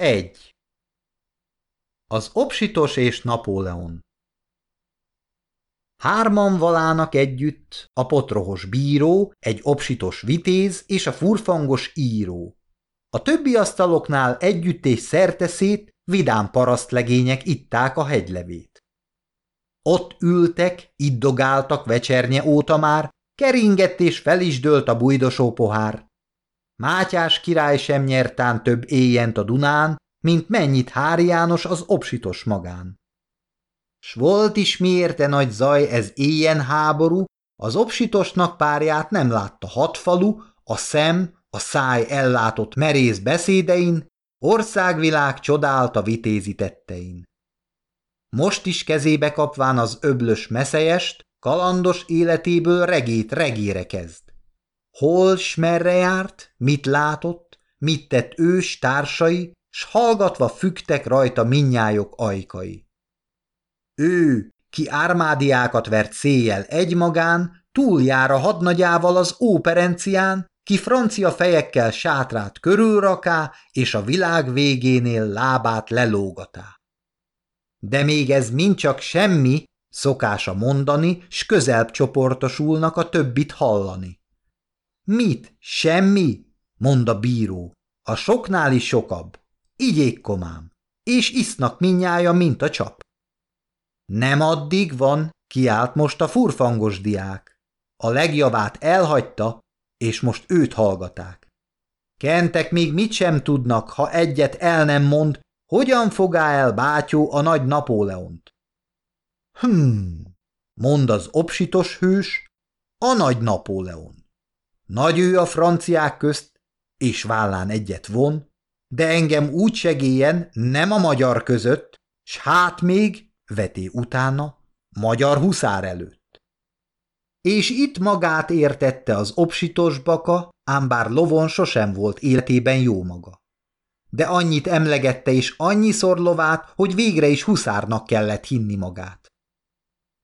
1. Az Opsitos és Napóleon Hárman valának együtt a potrohos bíró, egy opsitos vitéz és a furfangos író. A többi asztaloknál együtt és szerteszét vidám parasztlegények itták a hegylevét. Ott ültek, iddogáltak vecsernye óta már, keringett és fel is dőlt a bujdosó pohár. Mátyás király sem nyertán több éjjent a Dunán, mint mennyit Hári János az obsitos magán. S volt is miérte nagy zaj ez éjjen háború, az obsitosnak párját nem látta hat falu, a szem, a száj ellátott merész beszédein, országvilág csodálta vitézi tettein. Most is kezébe kapván az öblös meszejest, kalandos életéből regét regére kezd. Hol s merre járt, mit látott, mit tett ős társai, s hallgatva fügtek rajta minnyájok ajkai. Ő, ki ármádiákat vert széjjel egymagán, túljár a hadnagyával az óperencián, ki francia fejekkel sátrát körülraká, és a világ végénél lábát lelógatá. De még ez mind csak semmi, szokása mondani, s közelbb csoportosulnak a többit hallani. Mit? Semmi? mond a bíró. A soknál is sokabb. Igyék komám. És isznak minnyája, mint a csap. Nem addig van, kiált most a furfangos diák. A legjavát elhagyta, és most őt hallgaták. Kentek még mit sem tudnak, ha egyet el nem mond, hogyan fogá el bátyó a nagy Napóleont. Hmm, mond az obsitos hős, a nagy Napóleon. Nagy ő a franciák közt, és vállán egyet von, de engem úgy segélyen nem a magyar között, s hát még, veté utána, magyar huszár előtt. És itt magát értette az obsitos baka, ám bár lovon sosem volt életében jó maga. De annyit emlegette és annyiszor lovát, hogy végre is huszárnak kellett hinni magát.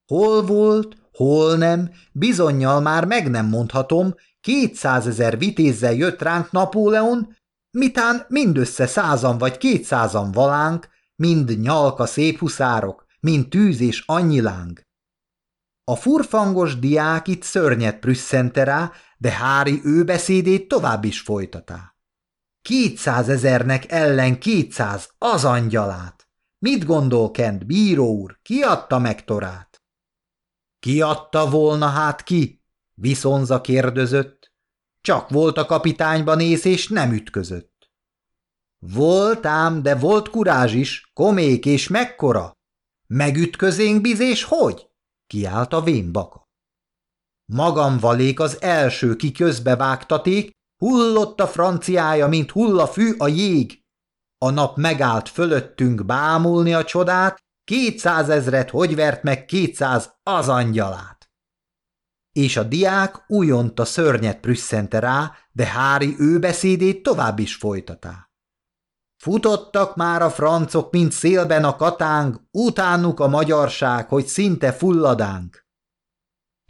Hol volt, hol nem, bizonyal már meg nem mondhatom, kétszázezer vitézzel jött ránk Napóleon, mitán mindössze százan vagy kétszázan valánk, mind nyalka szép huszárok, mind tűz és annyi láng. A furfangos diák itt szörnyet prüsszente rá, de Hári ő beszédét tovább is folytatá. Kétszázezernek ellen kétszáz, az angyalát! Mit gondol Kent, bíró úr, ki adta meg Torát? Ki adta volna hát ki? Viszonza kérdözött. Csak volt a kapitányban ész, és nem ütközött. Volt ám, de volt kurázs is, komék és mekkora. Megütközénk bizés hogy? Kiállt a vénbaka. Magam valék az első, ki közbevágtaték, hullott a franciája, mint hull a fű a jég. A nap megállt fölöttünk bámulni a csodát, kétszázezret hogy vert meg kétszáz az angyalát és a diák újonta szörnyet prüsszente rá, de Hári ő beszédét tovább is folytatá. Futottak már a francok, mint szélben a katánk, utánuk a magyarság, hogy szinte fulladánk.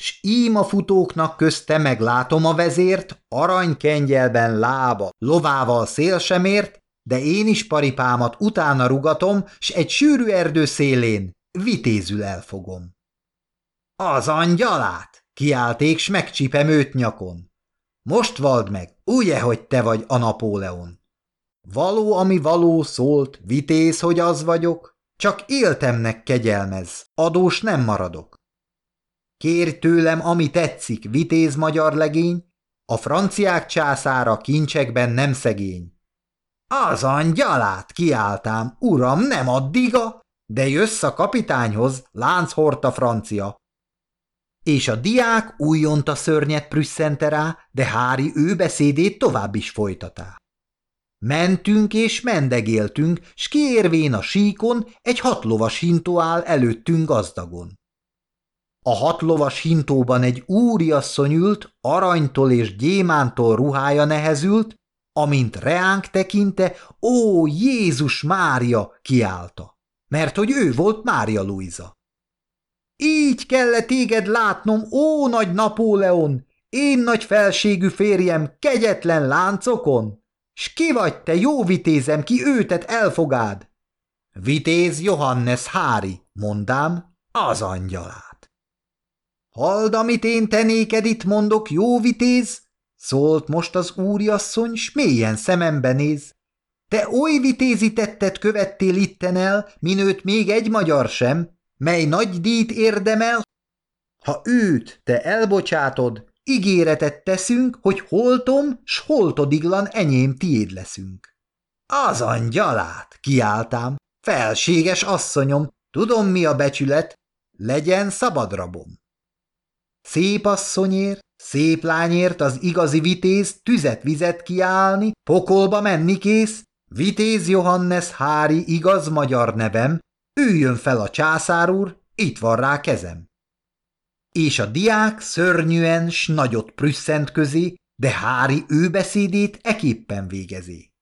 S ím a futóknak közte meglátom a vezért, aranykengyelben lába, lovával szél sem ért, de én is paripámat utána rugatom, s egy sűrű erdő szélén vitézül elfogom. Az angyalát! Kiálték, s megcsipem őt nyakon. Most vald meg, ugye, hogy te vagy a Napóleon. Való, ami való szólt, vitéz, hogy az vagyok, csak éltemnek kegyelmez, adós nem maradok. Kérj tőlem, ami tetszik, vitéz magyar legény, a franciák császára kincsekben nem szegény. Az angyalát kiáltám, uram, nem addiga, de jössz a kapitányhoz, lánc hordta francia, és a diák újonta szörnyet prüsszente rá, de Hári ő beszédét tovább is folytatá. Mentünk és mendegéltünk, s kiérvén a síkon egy hatlovas hintó áll előttünk gazdagon. A hatlovas hintóban egy úriasszony ült, aranytól és gyémántól ruhája nehezült, amint reánk tekinte, ó, Jézus Mária, kiálta, mert hogy ő volt Mária Luisa. Így kellett téged látnom, ó nagy Napóleon, én nagy felségű férjem kegyetlen láncokon? S ki vagy te, jó vitézem, ki őtet elfogád? Vitéz Johannes Hári, mondám, az angyalát. Hald, amit én te néked itt mondok, jó vitéz? Szólt most az úriasszony, s mélyen szemembe néz. Te oly vitézi tettet követtél itten el, minőt még egy magyar sem, mely nagy díjt érdemel? Ha őt te elbocsátod, ígéretet teszünk, hogy holtom, s holtodiglan enyém tiéd leszünk. Az angyalát, kiáltám, felséges asszonyom, tudom mi a becsület, legyen szabadrabom. Szép asszonyért, szép lányért az igazi vitéz tüzet-vizet kiállni, pokolba menni kész, Vitéz Johannes Hári igaz magyar nevem, üljön fel a császár úr, itt van rá kezem. És a diák szörnyűen s nagyot prüsszent közé, de Hári ő beszédét eképpen végezi.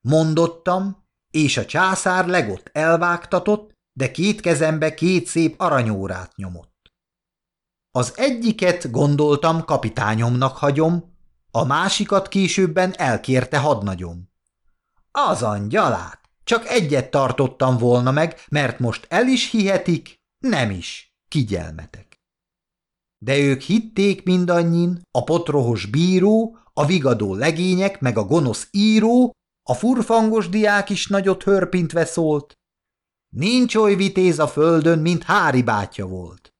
Mondottam, és a császár legott elvágtatott, de két kezembe két szép aranyórát nyomott. Az egyiket gondoltam kapitányomnak hagyom, a másikat későbben elkérte hadnagyom. Az angyalát! Csak egyet tartottam volna meg, mert most el is hihetik, nem is, kigyelmetek. De ők hitték mindannyin, a potrohos bíró, a vigadó legények, meg a gonosz író, a furfangos diák is nagyot hörpintve szólt. Nincs oly vitéz a földön, mint Hári bátya volt.